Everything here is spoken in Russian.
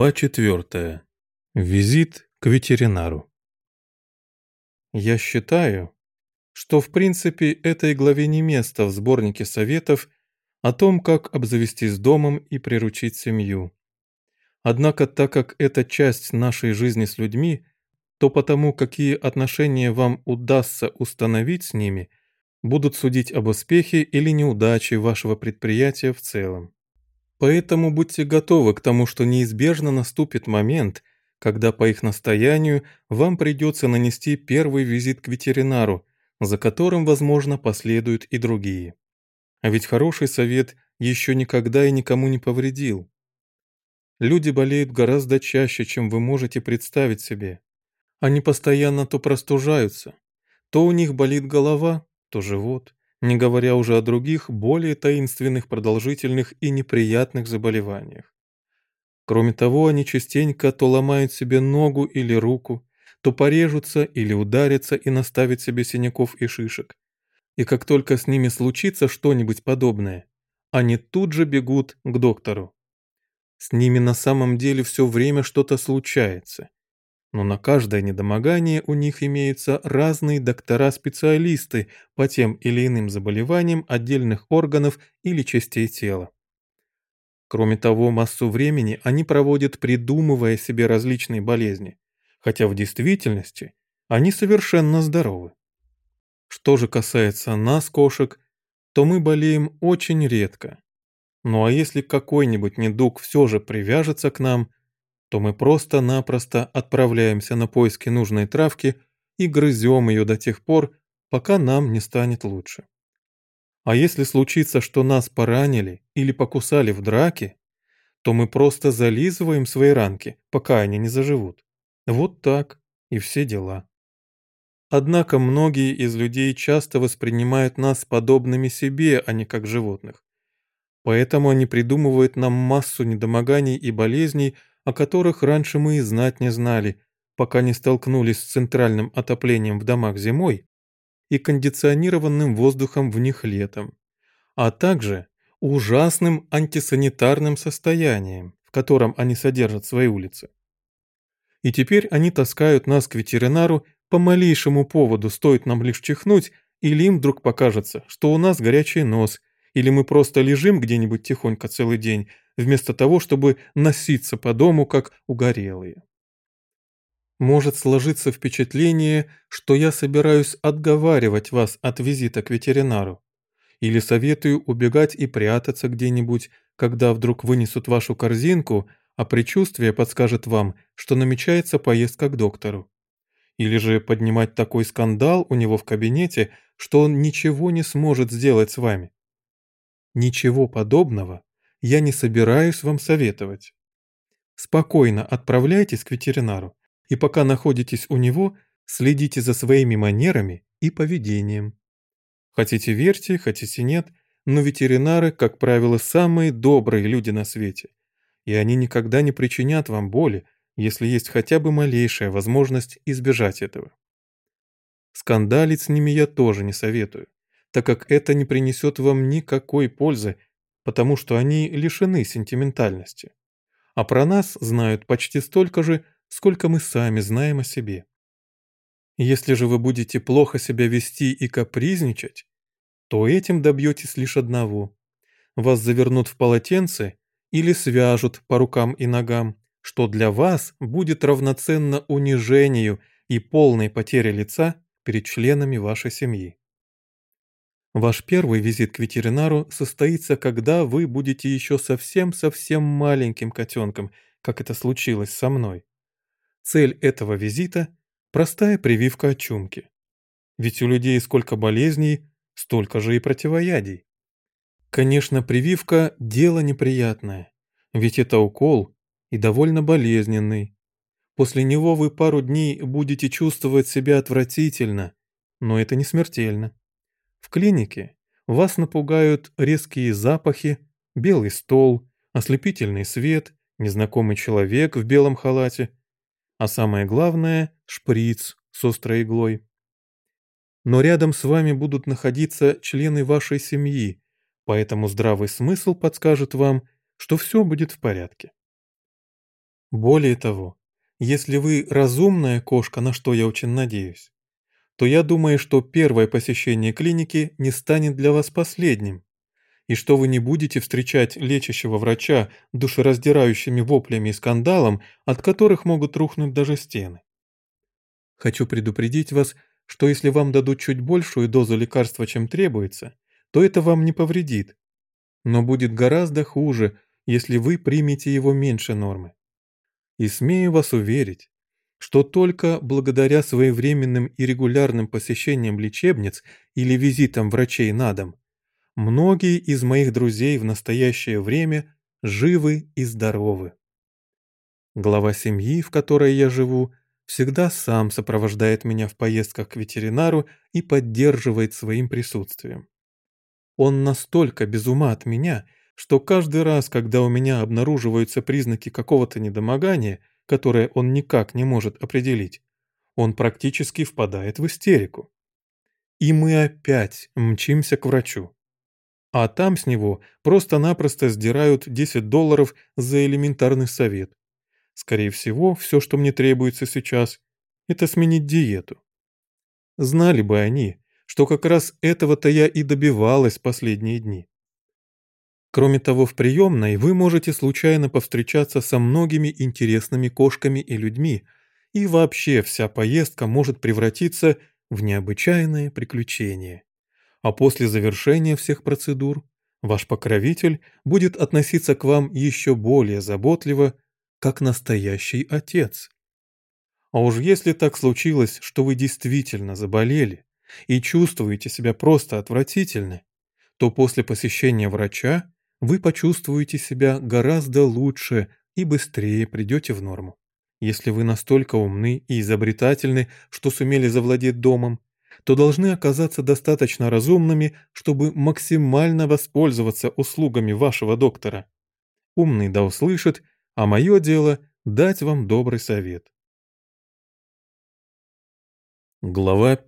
Глава четвертая. Визит к ветеринару. Я считаю, что в принципе этой главе не место в сборнике советов о том, как обзавестись домом и приручить семью. Однако, так как это часть нашей жизни с людьми, то потому, какие отношения вам удастся установить с ними, будут судить об успехе или неудаче вашего предприятия в целом. Поэтому будьте готовы к тому, что неизбежно наступит момент, когда по их настоянию вам придется нанести первый визит к ветеринару, за которым, возможно, последуют и другие. А ведь хороший совет еще никогда и никому не повредил. Люди болеют гораздо чаще, чем вы можете представить себе. Они постоянно то простужаются, то у них болит голова, то живот не говоря уже о других, более таинственных, продолжительных и неприятных заболеваниях. Кроме того, они частенько то ломают себе ногу или руку, то порежутся или ударятся и наставят себе синяков и шишек. И как только с ними случится что-нибудь подобное, они тут же бегут к доктору. С ними на самом деле все время что-то случается но на каждое недомогание у них имеются разные доктора-специалисты по тем или иным заболеваниям отдельных органов или частей тела. Кроме того, массу времени они проводят, придумывая себе различные болезни, хотя в действительности они совершенно здоровы. Что же касается нас, кошек, то мы болеем очень редко. Ну а если какой-нибудь недуг все же привяжется к нам – то мы просто-напросто отправляемся на поиски нужной травки и грызем ее до тех пор, пока нам не станет лучше. А если случится, что нас поранили или покусали в драке, то мы просто зализываем свои ранки, пока они не заживут. Вот так и все дела. Однако многие из людей часто воспринимают нас подобными себе, а не как животных. Поэтому они придумывают нам массу недомоганий и болезней, о которых раньше мы и знать не знали, пока не столкнулись с центральным отоплением в домах зимой и кондиционированным воздухом в них летом, а также ужасным антисанитарным состоянием, в котором они содержат свои улицы. И теперь они таскают нас к ветеринару по малейшему поводу, стоит нам лишь чихнуть, или им вдруг покажется, что у нас горячий нос, или мы просто лежим где-нибудь тихонько целый день, вместо того, чтобы носиться по дому, как угорелые. Может сложиться впечатление, что я собираюсь отговаривать вас от визита к ветеринару. Или советую убегать и прятаться где-нибудь, когда вдруг вынесут вашу корзинку, а предчувствие подскажет вам, что намечается поездка к доктору. Или же поднимать такой скандал у него в кабинете, что он ничего не сможет сделать с вами. Ничего подобного я не собираюсь вам советовать. Спокойно отправляйтесь к ветеринару, и пока находитесь у него, следите за своими манерами и поведением. Хотите верьте, хотите нет, но ветеринары, как правило, самые добрые люди на свете, и они никогда не причинят вам боли, если есть хотя бы малейшая возможность избежать этого. Скандалить с ними я тоже не советую, так как это не принесет вам никакой пользы потому что они лишены сентиментальности. А про нас знают почти столько же, сколько мы сами знаем о себе. Если же вы будете плохо себя вести и капризничать, то этим добьетесь лишь одного. Вас завернут в полотенце или свяжут по рукам и ногам, что для вас будет равноценно унижению и полной потере лица перед членами вашей семьи. Ваш первый визит к ветеринару состоится, когда вы будете еще совсем-совсем маленьким котенком, как это случилось со мной. Цель этого визита – простая прививка от чумки. Ведь у людей сколько болезней, столько же и противоядий. Конечно, прививка – дело неприятное, ведь это укол и довольно болезненный. После него вы пару дней будете чувствовать себя отвратительно, но это не смертельно. В клинике вас напугают резкие запахи, белый стол, ослепительный свет, незнакомый человек в белом халате, а самое главное – шприц с острой иглой. Но рядом с вами будут находиться члены вашей семьи, поэтому здравый смысл подскажет вам, что все будет в порядке. Более того, если вы разумная кошка, на что я очень надеюсь, то я думаю, что первое посещение клиники не станет для вас последним, и что вы не будете встречать лечащего врача душераздирающими воплями и скандалом, от которых могут рухнуть даже стены. Хочу предупредить вас, что если вам дадут чуть большую дозу лекарства, чем требуется, то это вам не повредит. Но будет гораздо хуже, если вы примете его меньше нормы. И смею вас уверить, что только благодаря своевременным и регулярным посещениям лечебниц или визитам врачей на дом, многие из моих друзей в настоящее время живы и здоровы. Глава семьи, в которой я живу, всегда сам сопровождает меня в поездках к ветеринару и поддерживает своим присутствием. Он настолько без ума от меня, что каждый раз, когда у меня обнаруживаются признаки какого-то недомогания, которое он никак не может определить, он практически впадает в истерику. И мы опять мчимся к врачу. А там с него просто-напросто сдирают 10 долларов за элементарный совет. Скорее всего, все, что мне требуется сейчас, это сменить диету. Знали бы они, что как раз этого-то я и добивалась последние дни. Кроме того, в приемной вы можете случайно повстречаться со многими интересными кошками и людьми, и вообще вся поездка может превратиться в необычайное приключение. А после завершения всех процедур ваш покровитель будет относиться к вам еще более заботливо, как настоящий отец. А уж если так случилось, что вы действительно заболели и чувствуете себя просто отвратительно, то после посещения врача вы почувствуете себя гораздо лучше и быстрее придете в норму. Если вы настолько умны и изобретательны, что сумели завладеть домом, то должны оказаться достаточно разумными, чтобы максимально воспользоваться услугами вашего доктора. Умный да услышит, а мое дело – дать вам добрый совет. Глава 5.